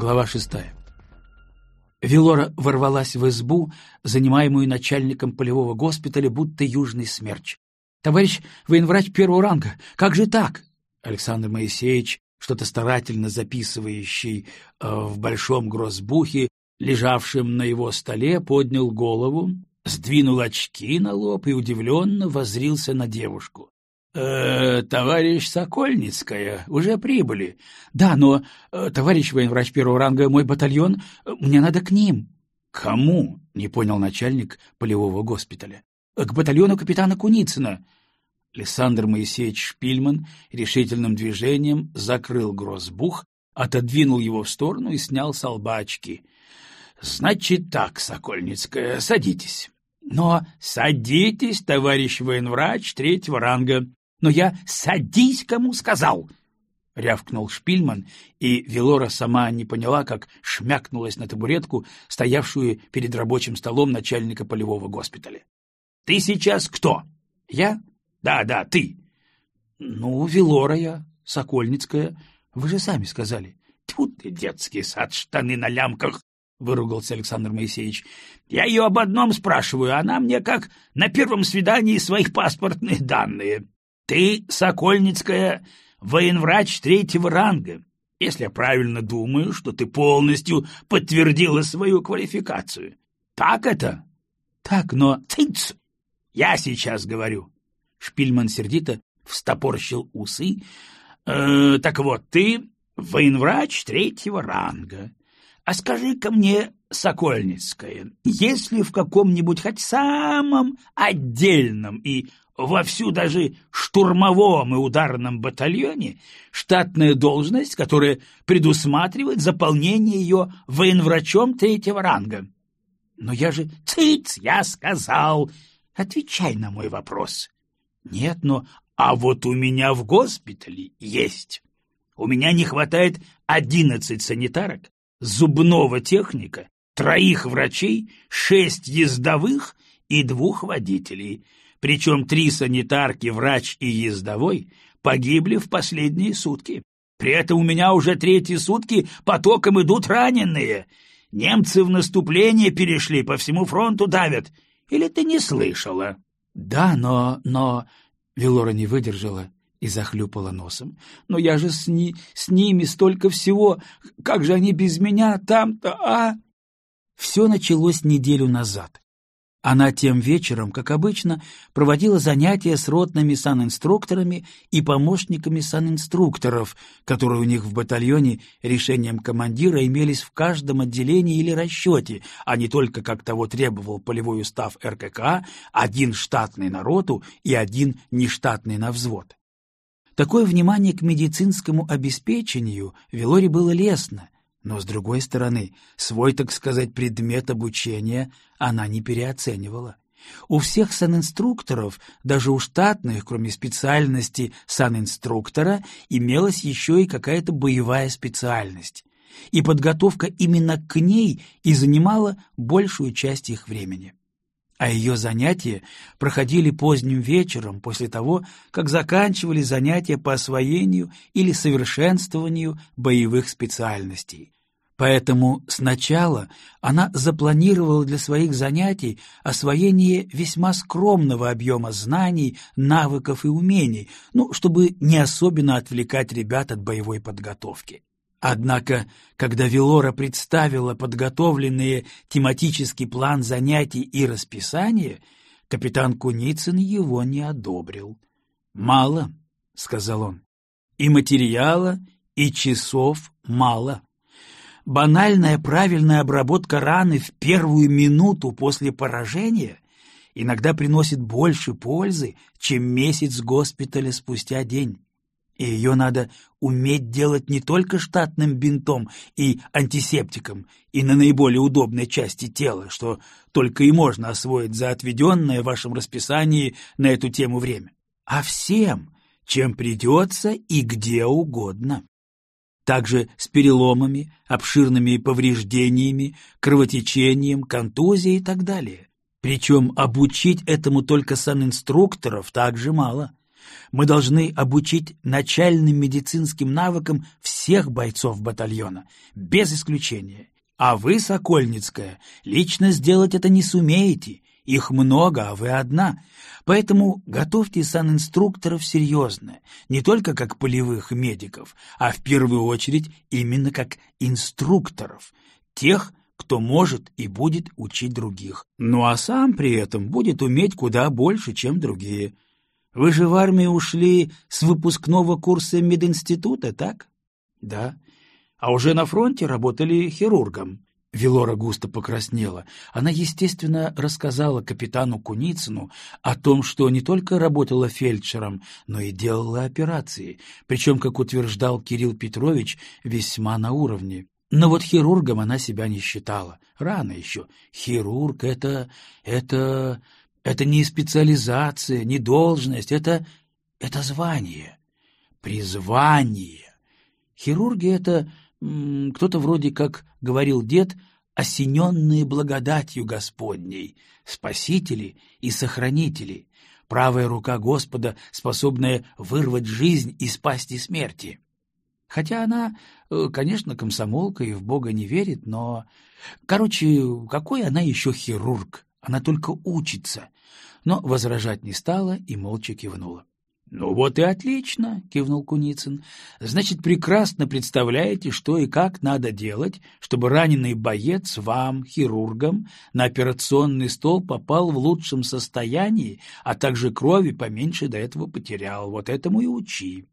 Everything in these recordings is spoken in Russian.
Глава шестая. Велора ворвалась в избу, занимаемую начальником полевого госпиталя, будто южный смерч. — Товарищ военврач первого ранга, как же так? Александр Моисеевич, что-то старательно записывающий э, в большом грозбухе, лежавшем на его столе, поднял голову, сдвинул очки на лоб и удивленно воззрился на девушку. «Э, товарищ Сокольницкая, уже прибыли. Да, но, э, товарищ военврач первого ранга, мой батальон, э, мне надо к ним. Кому? Не понял начальник полевого госпиталя. К батальону капитана Куницына. Александр Моисеевич Шпильман решительным движением закрыл грозбух, отодвинул его в сторону и снял с лба очки. — Значит так, Сокольницкая, садитесь. — Но садитесь, товарищ военврач третьего ранга. Но я «садись, кому сказал!» — рявкнул Шпильман, и Велора сама не поняла, как шмякнулась на табуретку, стоявшую перед рабочим столом начальника полевого госпиталя. — Ты сейчас кто? — Я? — Да, да, ты. — Ну, Велора я, Сокольницкая. Вы же сами сказали. — Тьфу ты, детский сад, штаны на лямках! — выругался Александр Моисеевич. — Я ее об одном спрашиваю, она мне как на первом свидании своих паспортные данные. Ты, Сокольницкая, военврач третьего ранга, если я правильно думаю, что ты полностью подтвердила свою квалификацию. Так это? Так, но... Цыц! Я сейчас говорю. Шпильман сердито встопорщил усы. Э, так вот, ты военврач третьего ранга. А скажи-ка мне, Сокольницкая, если в каком-нибудь хоть самом отдельном и вовсю даже штурмовом и ударном батальоне штатная должность, которая предусматривает заполнение ее военврачом третьего ранга. Но я же... Циц, я сказал! Отвечай на мой вопрос. Нет, но... А вот у меня в госпитале есть. У меня не хватает одиннадцать санитарок, зубного техника, троих врачей, шесть ездовых и двух водителей — причем три санитарки, врач и ездовой погибли в последние сутки. При этом у меня уже третьи сутки потоком идут раненые. Немцы в наступление перешли, по всему фронту давят. Или ты не слышала? — Да, но... но... Велора не выдержала и захлюпала носом. «Но я же с, ни... с ними столько всего! Как же они без меня там-то, а?» Все началось неделю назад. Она тем вечером, как обычно, проводила занятия с ротными санинструкторами и помощниками санинструкторов, которые у них в батальоне решением командира имелись в каждом отделении или расчете, а не только, как того требовал полевой устав РКК, один штатный на роту и один нештатный на взвод. Такое внимание к медицинскому обеспечению Велоре было лестно — но, с другой стороны, свой, так сказать, предмет обучения она не переоценивала. У всех санинструкторов, даже у штатных, кроме специальности санинструктора, имелась еще и какая-то боевая специальность. И подготовка именно к ней и занимала большую часть их времени а ее занятия проходили поздним вечером после того, как заканчивали занятия по освоению или совершенствованию боевых специальностей. Поэтому сначала она запланировала для своих занятий освоение весьма скромного объема знаний, навыков и умений, ну, чтобы не особенно отвлекать ребят от боевой подготовки. Однако, когда Велора представила подготовленные тематический план занятий и расписание, капитан Куницын его не одобрил. «Мало», — сказал он, — «и материала, и часов мало. Банальная правильная обработка раны в первую минуту после поражения иногда приносит больше пользы, чем месяц госпиталя спустя день и ее надо уметь делать не только штатным бинтом и антисептиком и на наиболее удобной части тела, что только и можно освоить за отведенное в вашем расписании на эту тему время, а всем, чем придется и где угодно. Также с переломами, обширными повреждениями, кровотечением, контузией и так далее. Причем обучить этому только санинструкторов также мало – Мы должны обучить начальным медицинским навыкам всех бойцов батальона, без исключения. А вы, Сокольницкая, лично сделать это не сумеете. Их много, а вы одна. Поэтому готовьте санинструкторов серьезно, не только как полевых медиков, а в первую очередь именно как инструкторов, тех, кто может и будет учить других. Ну а сам при этом будет уметь куда больше, чем другие. Вы же в армию ушли с выпускного курса мединститута, так? Да а уже на фронте работали хирургом. Велора густо покраснела. Она, естественно, рассказала капитану Куницыну о том, что не только работала фельдшером, но и делала операции, причем, как утверждал Кирилл Петрович, весьма на уровне. Но вот хирургом она себя не считала. Рано еще. Хирург — это... это... это не специализация, не должность, это... это звание. Призвание. Хирурги — это кто-то вроде как говорил дед, осененные благодатью Господней, спасители и сохранители, правая рука Господа, способная вырвать жизнь из пасти смерти. Хотя она, э, конечно, комсомолка и в Бога не верит, но... Короче, какой она еще хирург? Она только учится. Но возражать не стала и молча кивнула. — Ну вот и отлично, — кивнул Куницын. — Значит, прекрасно представляете, что и как надо делать, чтобы раненый боец вам, хирургам, на операционный стол попал в лучшем состоянии, а также крови поменьше до этого потерял. Вот этому и учи.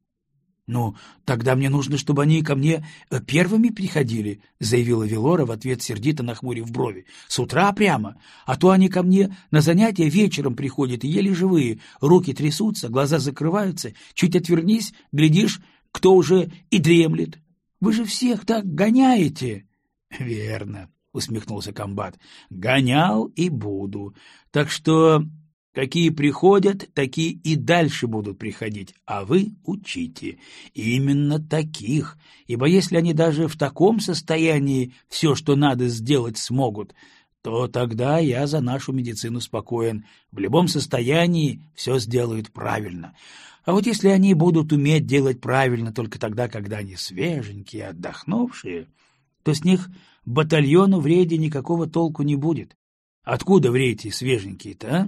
«Ну, тогда мне нужно, чтобы они ко мне э, первыми приходили», — заявила Велора в ответ сердито нахмурив брови. «С утра прямо. А то они ко мне на занятия вечером приходят и еле живые. Руки трясутся, глаза закрываются. Чуть отвернись, глядишь, кто уже и дремлет. Вы же всех так гоняете!» «Верно», — усмехнулся комбат. «Гонял и буду. Так что Какие приходят, такие и дальше будут приходить, а вы учите. Именно таких, ибо если они даже в таком состоянии все, что надо сделать, смогут, то тогда я за нашу медицину спокоен. В любом состоянии все сделают правильно. А вот если они будут уметь делать правильно только тогда, когда они свеженькие, отдохнувшие, то с них батальону в рейде никакого толку не будет. Откуда в рейде свеженькие-то, а?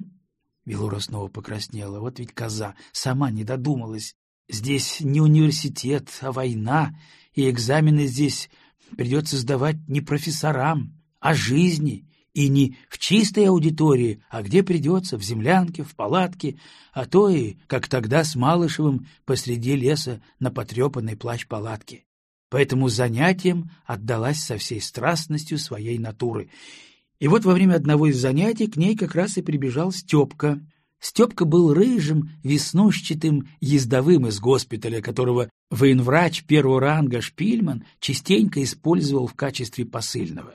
Велора снова покраснела. Вот ведь коза сама не додумалась. Здесь не университет, а война, и экзамены здесь придется сдавать не профессорам, а жизни, и не в чистой аудитории, а где придется, в землянке, в палатке, а то и, как тогда с Малышевым, посреди леса на потрепанной плащ-палатке. Поэтому занятиям отдалась со всей страстностью своей натуры — и вот во время одного из занятий к ней как раз и прибежал Степка. Степка был рыжим, веснушчатым ездовым из госпиталя, которого военврач первого ранга Шпильман частенько использовал в качестве посыльного.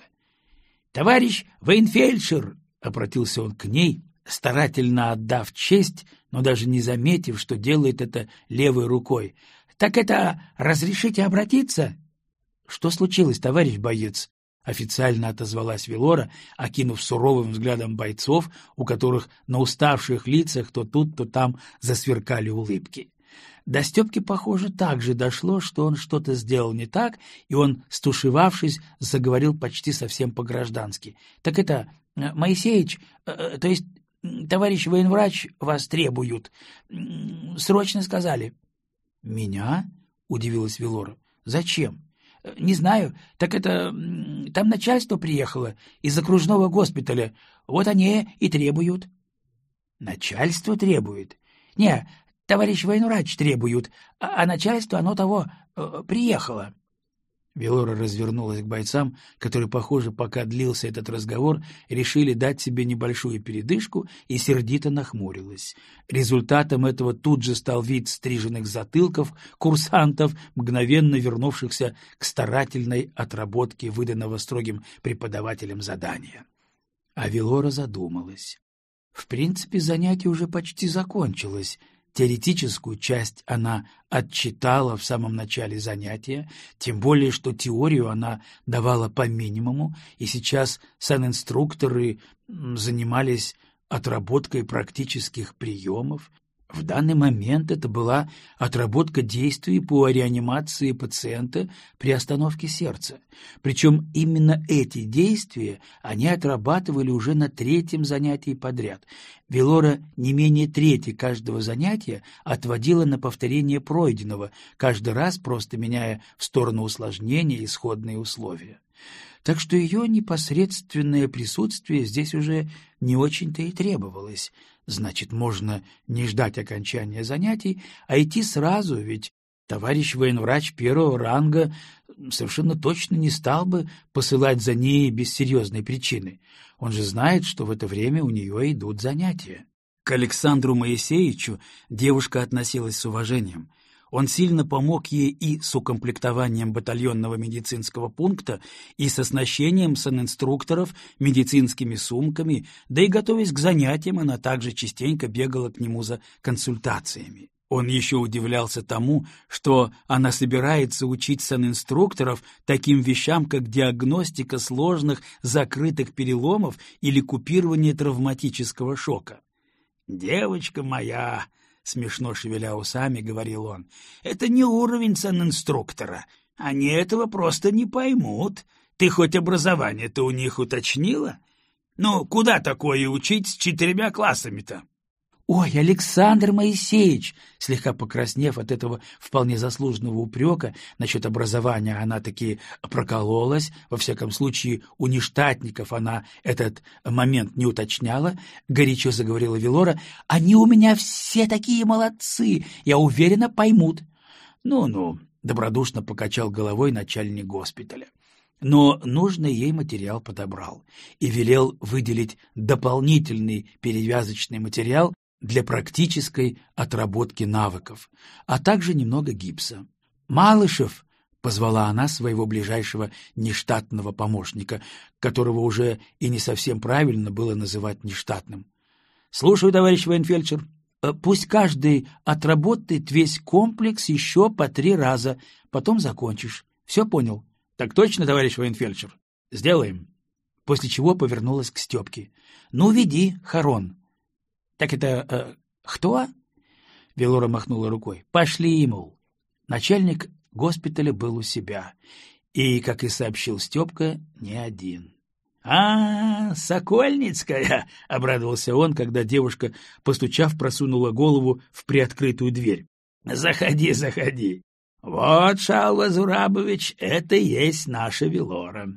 «Товарищ военфельдшер!» — обратился он к ней, старательно отдав честь, но даже не заметив, что делает это левой рукой. «Так это разрешите обратиться?» «Что случилось, товарищ боец?» — официально отозвалась Велора, окинув суровым взглядом бойцов, у которых на уставших лицах то тут, то там засверкали улыбки. До Степки, похоже, также дошло, что он что-то сделал не так, и он, стушевавшись, заговорил почти совсем по-граждански. — Так это, э, Моисеич, э, э, то есть товарищ военврач вас требуют. Срочно сказали. — Меня? — удивилась Велора. — Зачем? — Не знаю. Так это... Там начальство приехало из окружного госпиталя. Вот они и требуют. — Начальство требует? — Не, товарищ военврач требуют, а, а начальство, оно того, э, приехало. Велора развернулась к бойцам, которые, похоже, пока длился этот разговор, решили дать себе небольшую передышку и сердито нахмурилась. Результатом этого тут же стал вид стриженных затылков курсантов, мгновенно вернувшихся к старательной отработке выданного строгим преподавателем задания. А Велора задумалась. В принципе, занятие уже почти закончилось — Теоретическую часть она отчитала в самом начале занятия, тем более, что теорию она давала по минимуму, и сейчас санинструкторы занимались отработкой практических приемов. В данный момент это была отработка действий по реанимации пациента при остановке сердца. Причем именно эти действия они отрабатывали уже на третьем занятии подряд. Велора не менее трети каждого занятия отводила на повторение пройденного, каждый раз просто меняя в сторону усложнения исходные условия. Так что ее непосредственное присутствие здесь уже не очень-то и требовалось — Значит, можно не ждать окончания занятий, а идти сразу, ведь товарищ военврач первого ранга совершенно точно не стал бы посылать за ней без серьезной причины. Он же знает, что в это время у нее идут занятия. К Александру Моисеевичу девушка относилась с уважением — он сильно помог ей и с укомплектованием батальонного медицинского пункта, и с оснащением санинструкторов медицинскими сумками, да и готовясь к занятиям, она также частенько бегала к нему за консультациями. Он еще удивлялся тому, что она собирается учить санинструкторов таким вещам, как диагностика сложных закрытых переломов или купирование травматического шока. «Девочка моя!» — смешно шевеля усами, говорил он. — Это не уровень санинструктора. Они этого просто не поймут. Ты хоть образование-то у них уточнила? Ну, куда такое учить с четырьмя классами-то? «Ой, Александр Моисеевич!» Слегка покраснев от этого вполне заслуженного упрека насчет образования, она таки прокололась, во всяком случае у нештатников она этот момент не уточняла, горячо заговорила Велора, «они у меня все такие молодцы, я уверена, поймут». «Ну-ну», — добродушно покачал головой начальник госпиталя. Но нужный ей материал подобрал и велел выделить дополнительный перевязочный материал для практической отработки навыков, а также немного гипса. «Малышев!» — позвала она своего ближайшего нештатного помощника, которого уже и не совсем правильно было называть нештатным. «Слушаю, товарищ военфельдшер. Э, пусть каждый отработает весь комплекс еще по три раза, потом закончишь. Все понял?» «Так точно, товарищ военфельдшер? Сделаем». После чего повернулась к Степке. «Ну, веди, Харон». — Так это э, кто? — Велора махнула рукой. — Пошли ему. Начальник госпиталя был у себя. И, как и сообщил Степка, не один. — А, Сокольницкая! — обрадовался он, когда девушка, постучав, просунула голову в приоткрытую дверь. — Заходи, заходи. Вот, Шалва Зурабович, это и есть наша Велора.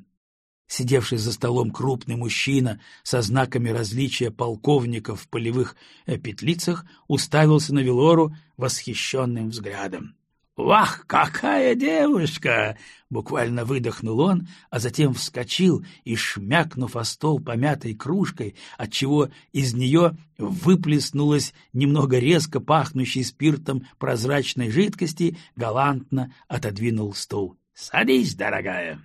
Сидевший за столом крупный мужчина со знаками различия полковников в полевых петлицах уставился на Велору восхищенным взглядом. «Вах, какая девушка!» — буквально выдохнул он, а затем вскочил и, шмякнув о стол помятой кружкой, отчего из нее выплеснулась немного резко пахнущей спиртом прозрачной жидкости, галантно отодвинул стул. «Садись, дорогая!»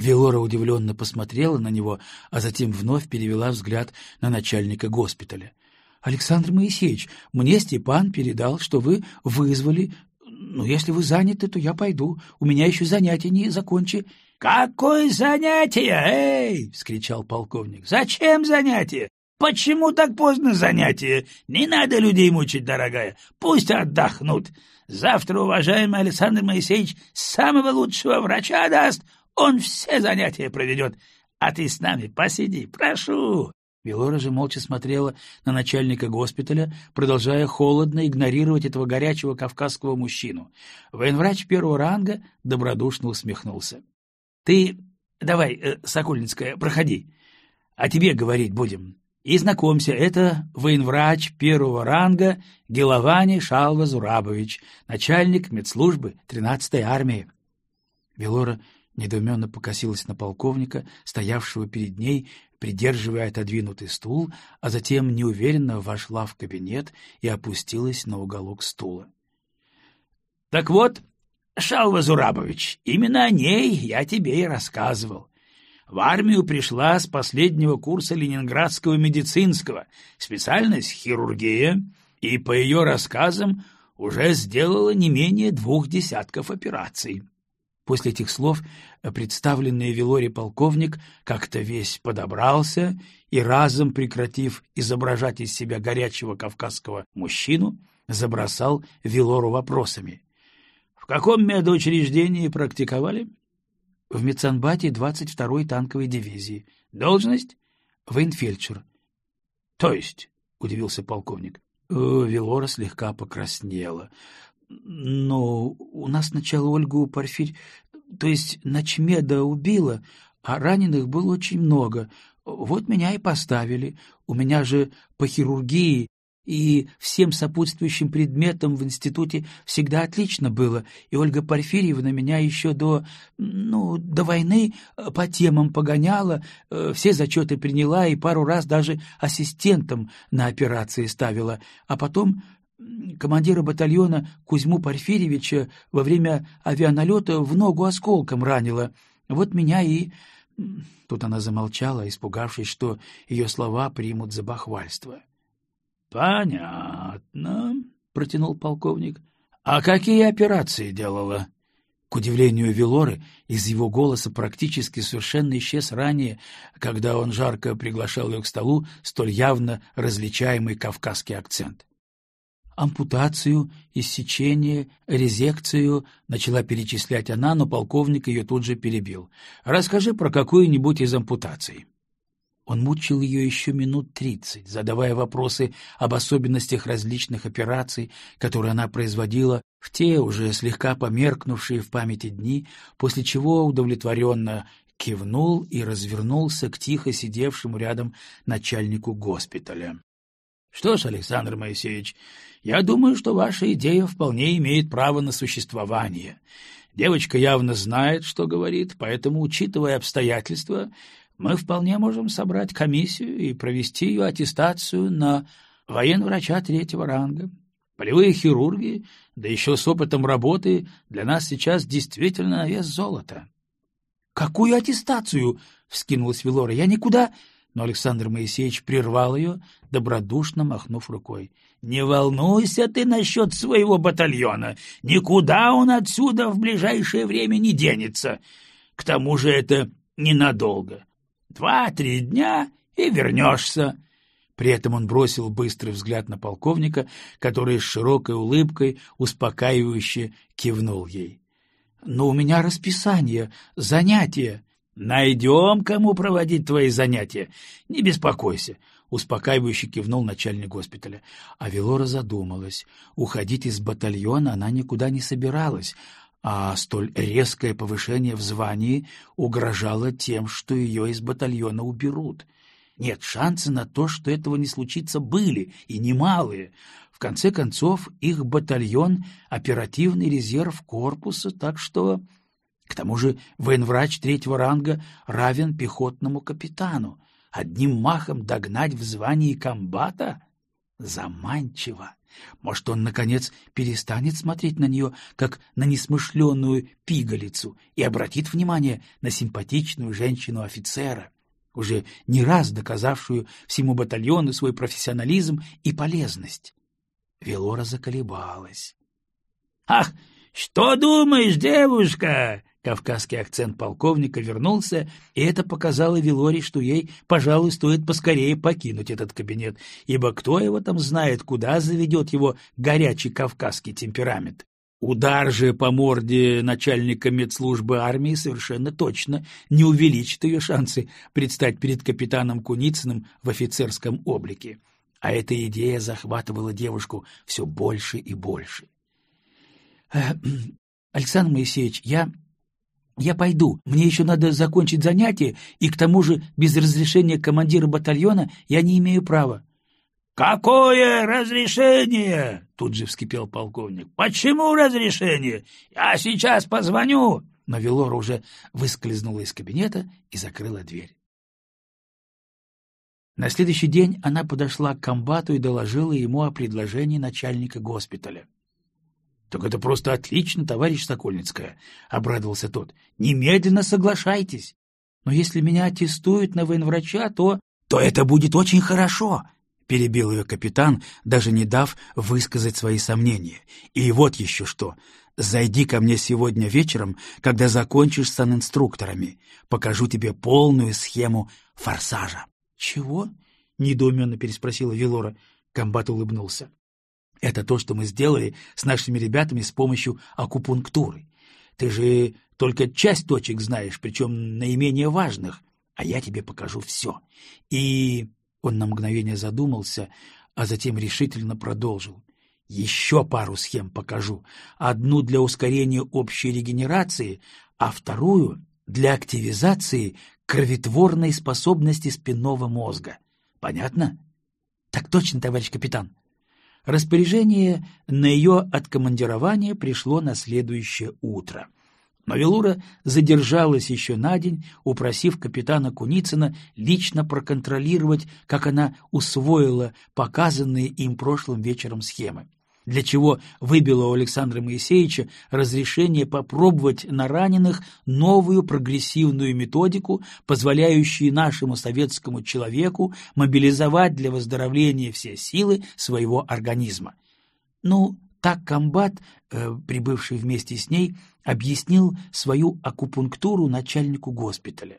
Велора удивленно посмотрела на него, а затем вновь перевела взгляд на начальника госпиталя. — Александр Моисеевич, мне Степан передал, что вы вызвали... Ну, если вы заняты, то я пойду. У меня еще занятия не закончи. — Какое занятие? Эй! — вскричал полковник. — Зачем занятие? Почему так поздно занятие? Не надо людей мучить, дорогая. Пусть отдохнут. Завтра уважаемый Александр Моисеевич самого лучшего врача даст. Он все занятия проведет, а ты с нами посиди, прошу!» Велора же молча смотрела на начальника госпиталя, продолжая холодно игнорировать этого горячего кавказского мужчину. Военврач первого ранга добродушно усмехнулся. — Ты давай, э, Сокольницкая, проходи, а тебе говорить будем. И знакомься, это военврач первого ранга Геловани Шалва Зурабович, начальник медслужбы 13-й армии. Велора недоуменно покосилась на полковника, стоявшего перед ней, придерживая отодвинутый стул, а затем неуверенно вошла в кабинет и опустилась на уголок стула. — Так вот, Шалва Зурабович, именно о ней я тебе и рассказывал. В армию пришла с последнего курса Ленинградского медицинского, специальность хирургия, и, по ее рассказам, уже сделала не менее двух десятков операций. После этих слов э, представленный Велоре полковник как-то весь подобрался и, разом прекратив изображать из себя горячего кавказского мужчину, забросал Вилору вопросами. — В каком медоучреждении практиковали? — В медсанбате 22-й танковой дивизии. — Должность? — Военфельдшер. — То есть? — удивился полковник. Вилора слегка покраснела. — Но у нас сначала Ольгу Порфирь, то есть Ночмеда убила, а раненых было очень много. Вот меня и поставили. У меня же по хирургии и всем сопутствующим предметам в институте всегда отлично было, и Ольга Порфирьевна меня еще до, ну, до войны э, по темам погоняла, э, все зачеты приняла и пару раз даже ассистентом на операции ставила, а потом командира батальона Кузьму Порфирьевича во время авианалета в ногу осколком ранила. Вот меня и... Тут она замолчала, испугавшись, что ее слова примут за бахвальство. — Понятно, — протянул полковник. — А какие операции делала? К удивлению Велоры, из его голоса практически совершенно исчез ранее, когда он жарко приглашал ее к столу столь явно различаемый кавказский акцент. «Ампутацию, иссечение, резекцию», — начала перечислять она, но полковник ее тут же перебил. «Расскажи про какую-нибудь из ампутаций». Он мучил ее еще минут тридцать, задавая вопросы об особенностях различных операций, которые она производила в те уже слегка померкнувшие в памяти дни, после чего удовлетворенно кивнул и развернулся к тихо сидевшему рядом начальнику госпиталя. — Что ж, Александр Моисеевич, я думаю, что ваша идея вполне имеет право на существование. Девочка явно знает, что говорит, поэтому, учитывая обстоятельства, мы вполне можем собрать комиссию и провести ее аттестацию на военврача третьего ранга. Полевые хирурги, да еще с опытом работы, для нас сейчас действительно вес золота. — Какую аттестацию? — вскинулась Вилора. — Я никуда... Но Александр Моисеевич прервал ее, добродушно махнув рукой. — Не волнуйся ты насчет своего батальона. Никуда он отсюда в ближайшее время не денется. К тому же это ненадолго. Два-три дня и вернешься. При этом он бросил быстрый взгляд на полковника, который с широкой улыбкой успокаивающе кивнул ей. — Но у меня расписание, занятия. — Найдем, кому проводить твои занятия. Не беспокойся. — успокаивающе кивнул начальник госпиталя. А Велора задумалась. Уходить из батальона она никуда не собиралась, а столь резкое повышение в звании угрожало тем, что ее из батальона уберут. Нет, шансы на то, что этого не случится, были, и немалые. В конце концов, их батальон — оперативный резерв корпуса, так что... К тому же военврач третьего ранга равен пехотному капитану. Одним махом догнать в звании комбата? Заманчиво. Может, он, наконец, перестанет смотреть на нее, как на несмышленную пигалицу, и обратит внимание на симпатичную женщину-офицера, уже не раз доказавшую всему батальону свой профессионализм и полезность. Велора заколебалась. — Ах, что думаешь, девушка? Кавказский акцент полковника вернулся, и это показало Вилоре, что ей, пожалуй, стоит поскорее покинуть этот кабинет, ибо кто его там знает, куда заведет его горячий кавказский темперамент. Удар же по морде начальника медслужбы армии совершенно точно не увеличит ее шансы предстать перед капитаном Куницыным в офицерском облике. А эта идея захватывала девушку все больше и больше. «Э, — Александр Моисеевич, я я пойду. Мне еще надо закончить занятие, и к тому же без разрешения командира батальона я не имею права. — Какое разрешение? — тут же вскипел полковник. — Почему разрешение? Я сейчас позвоню. Но Велора уже выскользнула из кабинета и закрыла дверь. На следующий день она подошла к комбату и доложила ему о предложении начальника госпиталя. — Так это просто отлично, товарищ Сокольницкая, — обрадовался тот. — Немедленно соглашайтесь. Но если меня аттестуют на военврача, то... — То это будет очень хорошо, — перебил ее капитан, даже не дав высказать свои сомнения. — И вот еще что. Зайди ко мне сегодня вечером, когда закончишь с инструкторами. Покажу тебе полную схему форсажа. — Чего? — недоуменно переспросила Вилора. Комбат улыбнулся. Это то, что мы сделали с нашими ребятами с помощью акупунктуры. Ты же только часть точек знаешь, причем наименее важных, а я тебе покажу все. И он на мгновение задумался, а затем решительно продолжил. Еще пару схем покажу. Одну для ускорения общей регенерации, а вторую для активизации кроветворной способности спинного мозга. Понятно? Так точно, товарищ капитан. Распоряжение на ее откомандирование пришло на следующее утро. Но Велура задержалась еще на день, упросив капитана Куницына лично проконтролировать, как она усвоила показанные им прошлым вечером схемы для чего выбило у Александра Моисеевича разрешение попробовать на раненых новую прогрессивную методику, позволяющую нашему советскому человеку мобилизовать для выздоровления все силы своего организма. Ну, так комбат, э, прибывший вместе с ней, объяснил свою акупунктуру начальнику госпиталя.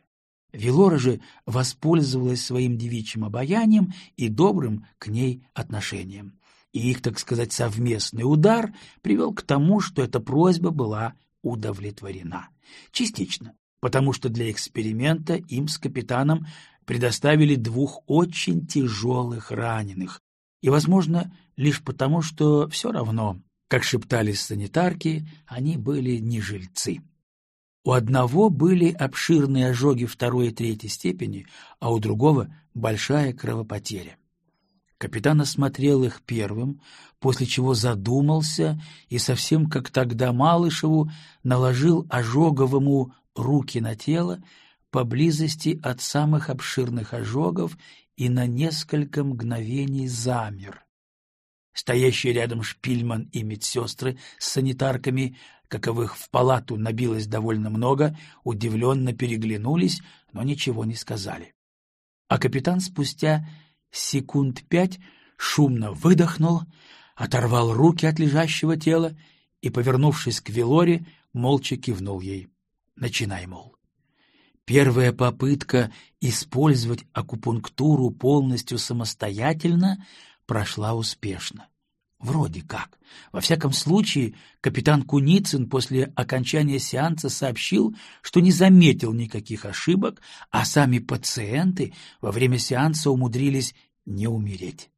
Велора же воспользовалась своим девичьим обаянием и добрым к ней отношением и их, так сказать, совместный удар привел к тому, что эта просьба была удовлетворена. Частично, потому что для эксперимента им с капитаном предоставили двух очень тяжелых раненых, и, возможно, лишь потому, что все равно, как шептались санитарки, они были не жильцы. У одного были обширные ожоги второй и третьей степени, а у другого — большая кровопотеря. Капитан осмотрел их первым, после чего задумался и, совсем как тогда Малышеву, наложил ожоговому руки на тело поблизости от самых обширных ожогов и на несколько мгновений замер. Стоящие рядом шпильман и медсестры с санитарками, каковых в палату набилось довольно много, удивленно переглянулись, но ничего не сказали. А капитан спустя секунд пять шумно выдохнул, оторвал руки от лежащего тела и, повернувшись к Велоре, молча кивнул ей. «Начинай, мол». Первая попытка использовать акупунктуру полностью самостоятельно прошла успешно. Вроде как. Во всяком случае, капитан Куницын после окончания сеанса сообщил, что не заметил никаких ошибок, а сами пациенты во время сеанса умудрились не умереть.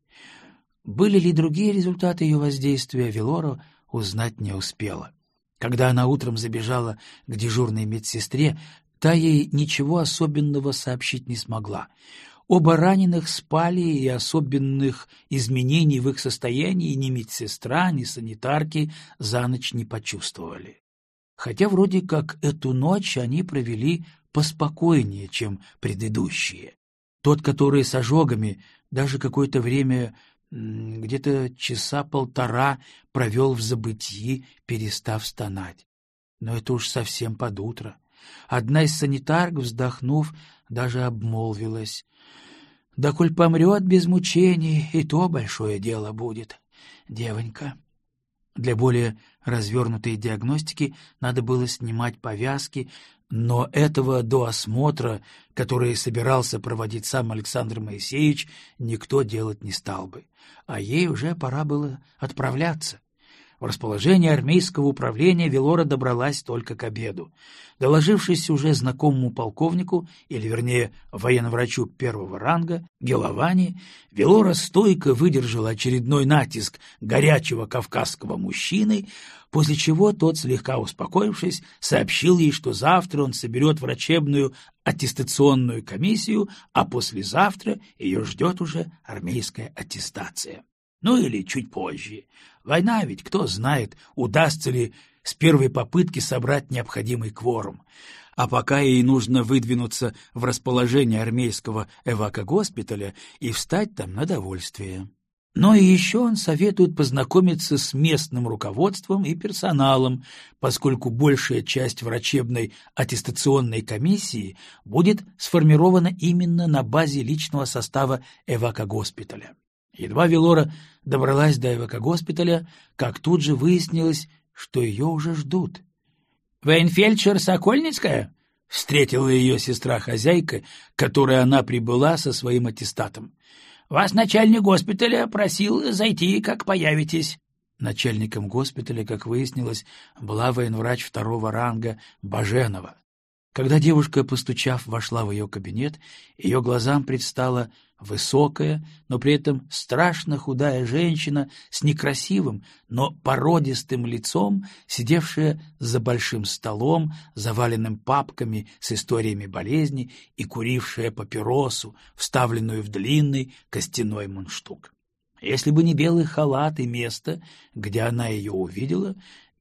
Были ли другие результаты ее воздействия, Велора узнать не успела. Когда она утром забежала к дежурной медсестре, та ей ничего особенного сообщить не смогла. Оба раненых спали, и особенных изменений в их состоянии ни медсестра, ни санитарки за ночь не почувствовали. Хотя вроде как эту ночь они провели поспокойнее, чем предыдущие. Тот, который с ожогами, даже какое-то время, где-то часа полтора, провел в забытии, перестав стонать. Но это уж совсем под утро. Одна из санитарок, вздохнув, даже обмолвилась. Да коль помрет без мучений, и то большое дело будет, девонька. Для более развернутой диагностики надо было снимать повязки, но этого до осмотра, который собирался проводить сам Александр Моисеевич, никто делать не стал бы, а ей уже пора было отправляться. В расположение армейского управления Велора добралась только к обеду. Доложившись уже знакомому полковнику, или, вернее, военврачу первого ранга, Геловани, Велора стойко выдержала очередной натиск горячего кавказского мужчины, после чего тот, слегка успокоившись, сообщил ей, что завтра он соберет врачебную аттестационную комиссию, а послезавтра ее ждет уже армейская аттестация. Ну или чуть позже. Война ведь, кто знает, удастся ли с первой попытки собрать необходимый кворум. А пока ей нужно выдвинуться в расположение армейского эвакогоспиталя и встать там на довольствие. Но и еще он советует познакомиться с местным руководством и персоналом, поскольку большая часть врачебной аттестационной комиссии будет сформирована именно на базе личного состава эвакогоспиталя. Едва Велора добралась до эвакогоспиталя, как тут же выяснилось, что ее уже ждут. «Вейнфельдшер Сокольницкая?» — встретила ее сестра-хозяйка, которой она прибыла со своим аттестатом. Вас начальник госпиталя просил зайти, как появитесь. Начальником госпиталя, как выяснилось, была военврач второго ранга Баженова. Когда девушка, постучав, вошла в ее кабинет, ее глазам предстала высокая, но при этом страшно худая женщина с некрасивым, но породистым лицом, сидевшая за большим столом, заваленным папками с историями болезни и курившая папиросу, вставленную в длинный костяной мундштук. Если бы не белый халат и место, где она ее увидела,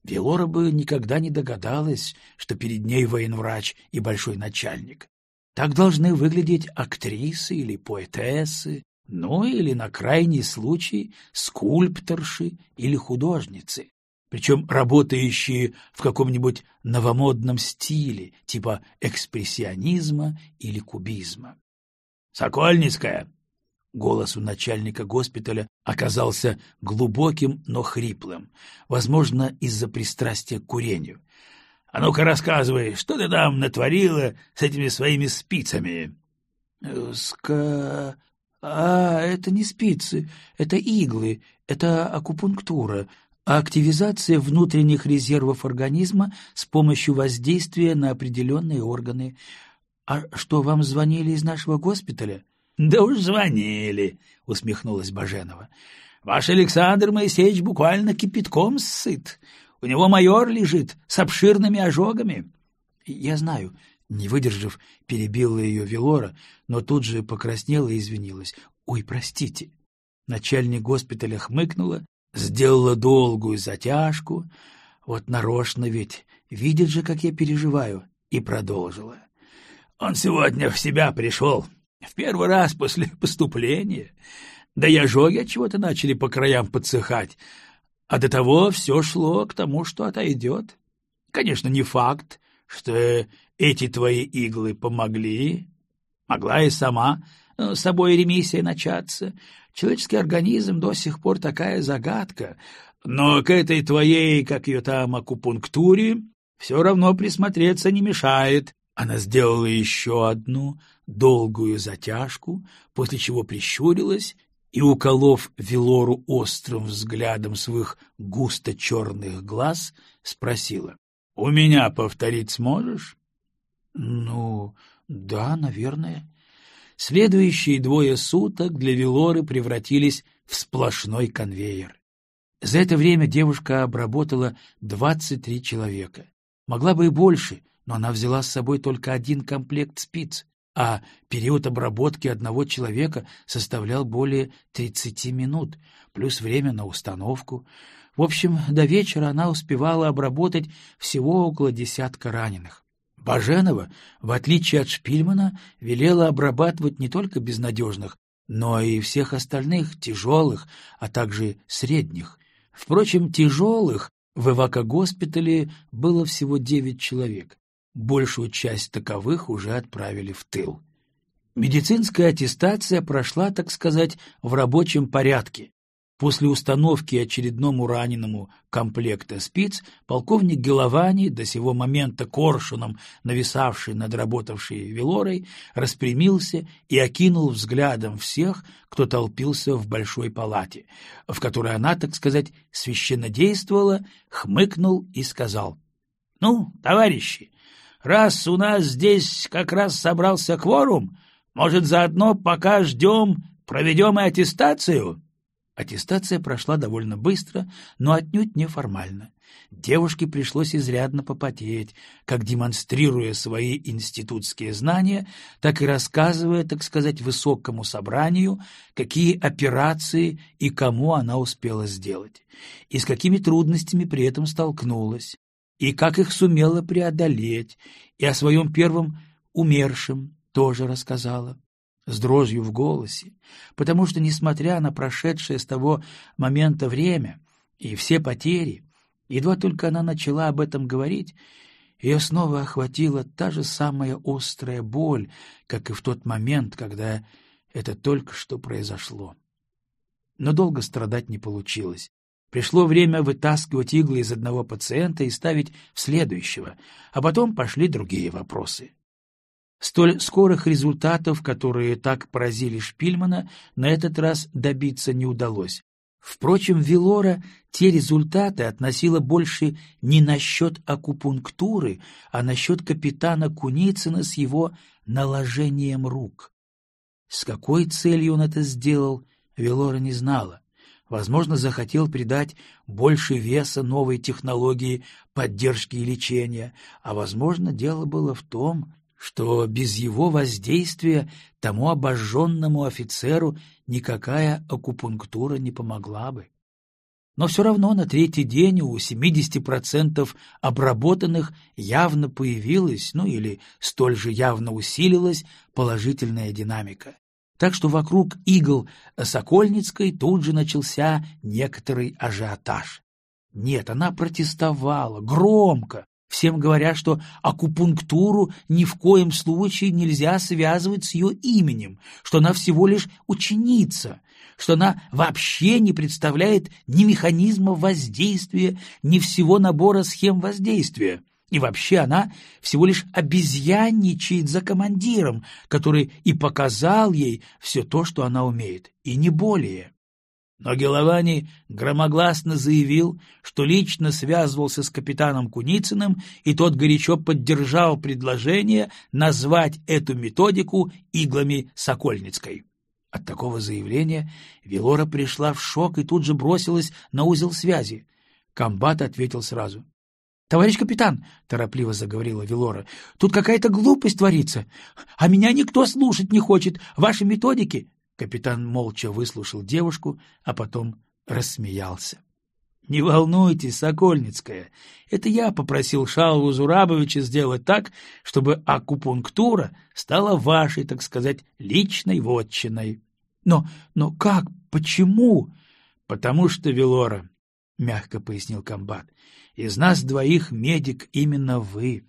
Велора бы никогда не догадалась, что перед ней военврач и большой начальник. Так должны выглядеть актрисы или поэтессы, ну или, на крайний случай, скульпторши или художницы, причем работающие в каком-нибудь новомодном стиле, типа экспрессионизма или кубизма. «Сокольницкая!» Голос у начальника госпиталя оказался глубоким, но хриплым, возможно, из-за пристрастия к курению. — А ну-ка рассказывай, что ты там натворила с этими своими спицами? — Ска... А, это не спицы, это иглы, это акупунктура, активизация внутренних резервов организма с помощью воздействия на определенные органы. А что, вам звонили из нашего госпиталя? — Да уж звонили, — усмехнулась Баженова. — Ваш Александр Моисеевич буквально кипятком сыт. У него майор лежит с обширными ожогами. — Я знаю, не выдержав, перебила ее Велора, но тут же покраснела и извинилась. — Ой, простите. Начальник госпиталя хмыкнула, сделала долгую затяжку. Вот нарочно ведь, видит же, как я переживаю, и продолжила. — Он сегодня в себя пришел, в первый раз после поступления. Да и ожоги от чего-то начали по краям подсыхать. А до того все шло к тому, что отойдет. Конечно, не факт, что эти твои иглы помогли. Могла и сама э, с собой ремиссия начаться. Человеческий организм до сих пор такая загадка. Но к этой твоей, как ее там, акупунктуре все равно присмотреться не мешает. Она сделала еще одну долгую затяжку, после чего прищурилась и, уколов Велору острым взглядом своих густо-черных глаз, спросила. — У меня повторить сможешь? — Ну, да, наверное. Следующие двое суток для Велоры превратились в сплошной конвейер. За это время девушка обработала двадцать три человека. Могла бы и больше, но она взяла с собой только один комплект спиц, а период обработки одного человека составлял более 30 минут, плюс время на установку. В общем, до вечера она успевала обработать всего около десятка раненых. Баженова, в отличие от Шпильмана, велела обрабатывать не только безнадежных, но и всех остальных тяжелых, а также средних. Впрочем, тяжелых в эвакогоспитале было всего девять человек большую часть таковых уже отправили в тыл. Медицинская аттестация прошла, так сказать, в рабочем порядке. После установки очередному раненому комплекта спиц полковник Геловани, до сего момента коршуном нависавший над работавшей Велорой, распрямился и окинул взглядом всех, кто толпился в большой палате, в которой она, так сказать, священно действовала, хмыкнул и сказал, «Ну, товарищи, раз у нас здесь как раз собрался кворум, может, заодно пока ждем, проведем и аттестацию?» Аттестация прошла довольно быстро, но отнюдь неформально. Девушке пришлось изрядно попотеть, как демонстрируя свои институтские знания, так и рассказывая, так сказать, высокому собранию, какие операции и кому она успела сделать, и с какими трудностями при этом столкнулась, и как их сумела преодолеть, и о своем первом умершем тоже рассказала, с дрожью в голосе, потому что, несмотря на прошедшее с того момента время и все потери, едва только она начала об этом говорить, ее снова охватила та же самая острая боль, как и в тот момент, когда это только что произошло. Но долго страдать не получилось. Пришло время вытаскивать иглы из одного пациента и ставить в следующего, а потом пошли другие вопросы. Столь скорых результатов, которые так поразили Шпильмана, на этот раз добиться не удалось. Впрочем, Вилора те результаты относила больше не насчет акупунктуры, а насчет капитана Куницына с его наложением рук. С какой целью он это сделал, Вилора не знала. Возможно, захотел придать больше веса новой технологии поддержки и лечения, а, возможно, дело было в том, что без его воздействия тому обожженному офицеру никакая акупунктура не помогла бы. Но все равно на третий день у 70% обработанных явно появилась, ну или столь же явно усилилась положительная динамика. Так что вокруг игл Сокольницкой тут же начался некоторый ажиотаж. Нет, она протестовала, громко, всем говоря, что акупунктуру ни в коем случае нельзя связывать с ее именем, что она всего лишь ученица, что она вообще не представляет ни механизма воздействия, ни всего набора схем воздействия. И вообще она всего лишь обезьянничает за командиром, который и показал ей все то, что она умеет, и не более. Но Геловани громогласно заявил, что лично связывался с капитаном Куницыным, и тот горячо поддержал предложение назвать эту методику иглами Сокольницкой. От такого заявления Велора пришла в шок и тут же бросилась на узел связи. Комбат ответил сразу. — Товарищ капитан, — торопливо заговорила Велора, — тут какая-то глупость творится, а меня никто слушать не хочет. Ваши методики Капитан молча выслушал девушку, а потом рассмеялся. — Не волнуйтесь, Сокольницкая, это я попросил Шалву Зурабовича сделать так, чтобы акупунктура стала вашей, так сказать, личной вотчиной. — Но, но как, почему? — Потому что, Велора, — мягко пояснил комбат, — из нас двоих медик именно вы.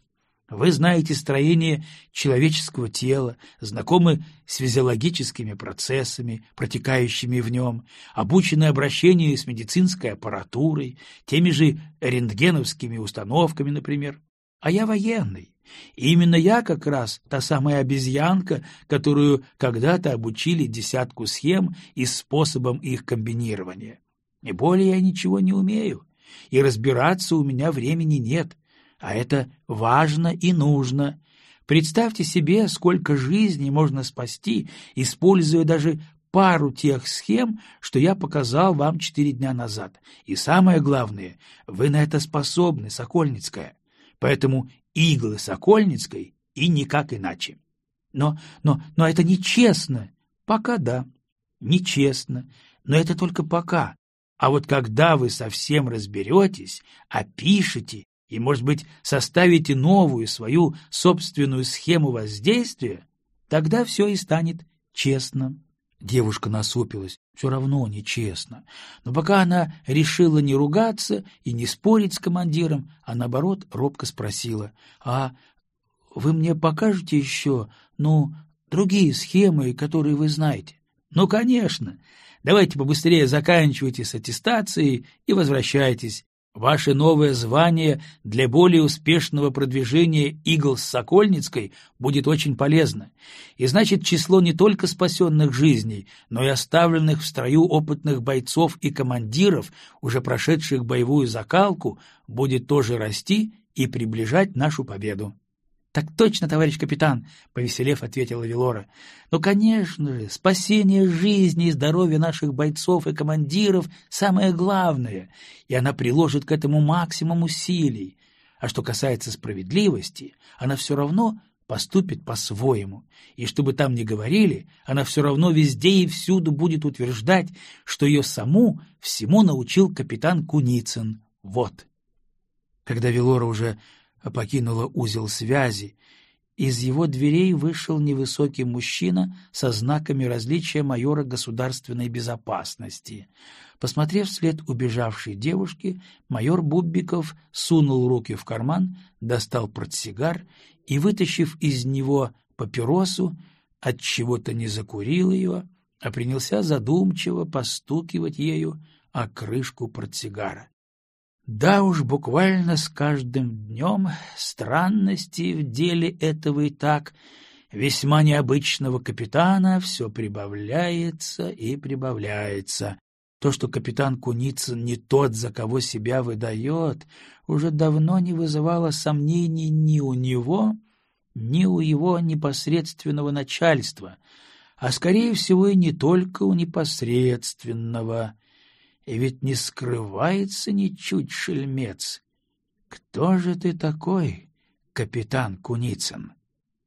Вы знаете строение человеческого тела, знакомы с физиологическими процессами, протекающими в нем, обучены обращению с медицинской аппаратурой, теми же рентгеновскими установками, например. А я военный. И именно я как раз та самая обезьянка, которую когда-то обучили десятку схем и способом их комбинирования. И более я ничего не умею, и разбираться у меня времени нет — а это важно и нужно. Представьте себе, сколько жизней можно спасти, используя даже пару тех схем, что я показал вам четыре дня назад. И самое главное, вы на это способны, Сокольницкая. Поэтому иглы Сокольницкой и никак иначе. Но, но, но это нечестно. Пока да, нечестно. Но это только пока. А вот когда вы совсем разберетесь, опишете и, может быть, составите новую свою собственную схему воздействия, тогда все и станет честно. Девушка насупилась. Все равно нечестно. Но пока она решила не ругаться и не спорить с командиром, а наоборот робко спросила, «А вы мне покажете еще, ну, другие схемы, которые вы знаете?» «Ну, конечно. Давайте побыстрее заканчивайте с аттестацией и возвращайтесь. Ваше новое звание для более успешного продвижения игл с Сокольницкой будет очень полезно, и значит число не только спасенных жизней, но и оставленных в строю опытных бойцов и командиров, уже прошедших боевую закалку, будет тоже расти и приближать нашу победу. — Так точно, товарищ капитан, — повеселев ответила Велора. — Но, конечно же, спасение жизни и здоровья наших бойцов и командиров — самое главное, и она приложит к этому максимум усилий. А что касается справедливости, она все равно поступит по-своему, и чтобы там ни говорили, она все равно везде и всюду будет утверждать, что ее саму всему научил капитан Куницын. Вот. Когда Велора уже покинула узел связи. Из его дверей вышел невысокий мужчина со знаками различия майора государственной безопасности. Посмотрев вслед убежавшей девушки, майор Буббиков сунул руки в карман, достал портсигар и, вытащив из него папиросу, от чего то не закурил ее, а принялся задумчиво постукивать ею о крышку портсигара. Да уж, буквально с каждым днем странностей в деле этого и так весьма необычного капитана все прибавляется и прибавляется. То, что капитан Куницын не тот, за кого себя выдает, уже давно не вызывало сомнений ни у него, ни у его непосредственного начальства, а, скорее всего, и не только у непосредственного. И ведь не скрывается ничуть шельмец. Кто же ты такой, капитан Куницын?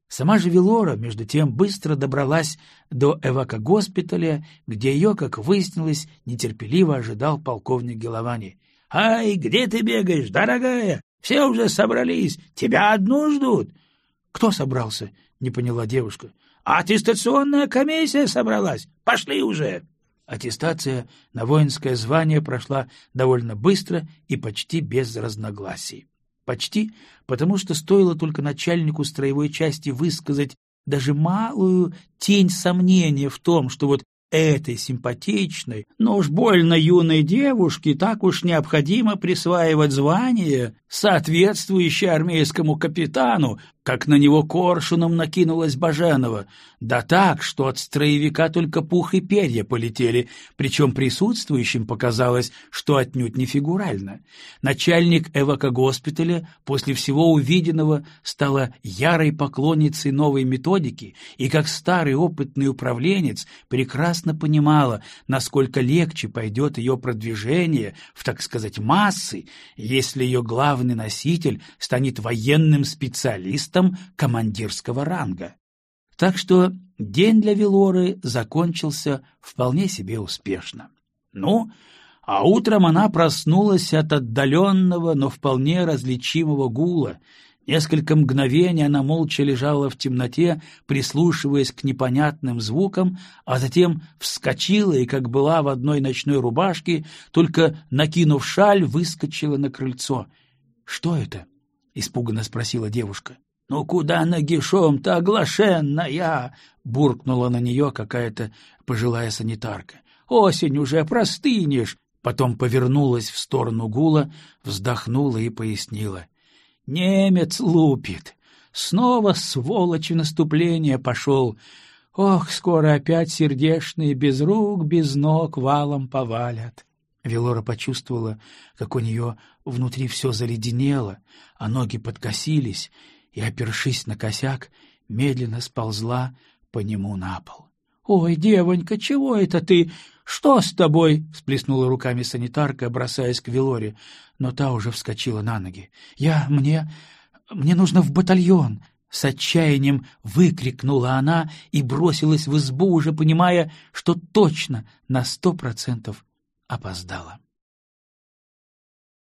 Сама же Велора, между тем, быстро добралась до эвакогоспиталя, где ее, как выяснилось, нетерпеливо ожидал полковник Геловани. — Ай, где ты бегаешь, дорогая? Все уже собрались, тебя одну ждут. — Кто собрался? — не поняла девушка. — Аттестационная комиссия собралась. Пошли уже. Аттестация на воинское звание прошла довольно быстро и почти без разногласий. Почти, потому что стоило только начальнику строевой части высказать даже малую тень сомнения в том, что вот этой симпатичной, но уж больно юной девушке так уж необходимо присваивать звание, соответствующее армейскому капитану, как на него коршуном накинулась Баженова, да так, что от строевика только пух и перья полетели, причем присутствующим показалось, что отнюдь не фигурально. Начальник эвакогоспиталя после всего увиденного стала ярой поклонницей новой методики и, как старый опытный управленец, прекрасно понимала, насколько легче пойдет ее продвижение в, так сказать, массы, если ее главный носитель станет военным специалистом, командирского ранга. Так что день для Велоры закончился вполне себе успешно. Ну, а утром она проснулась от отдаленного, но вполне различимого гула. Несколько мгновений она молча лежала в темноте, прислушиваясь к непонятным звукам, а затем вскочила и, как была в одной ночной рубашке, только накинув шаль, выскочила на крыльцо. — Что это? — испуганно спросила девушка. «Ну куда нагишом-то, оглашенная?» — буркнула на нее какая-то пожилая санитарка. «Осень уже, простынешь!» Потом повернулась в сторону гула, вздохнула и пояснила. «Немец лупит! Снова сволочь в наступление пошел! Ох, скоро опять сердешные без рук, без ног валом повалят!» Велора почувствовала, как у нее внутри все заледенело, а ноги подкосились, и, опершись на косяк, медленно сползла по нему на пол. — Ой, девонька, чего это ты? Что с тобой? — всплеснула руками санитарка, бросаясь к Велоре, но та уже вскочила на ноги. — Я... мне... мне нужно в батальон! — с отчаянием выкрикнула она и бросилась в избу, уже понимая, что точно на сто процентов опоздала.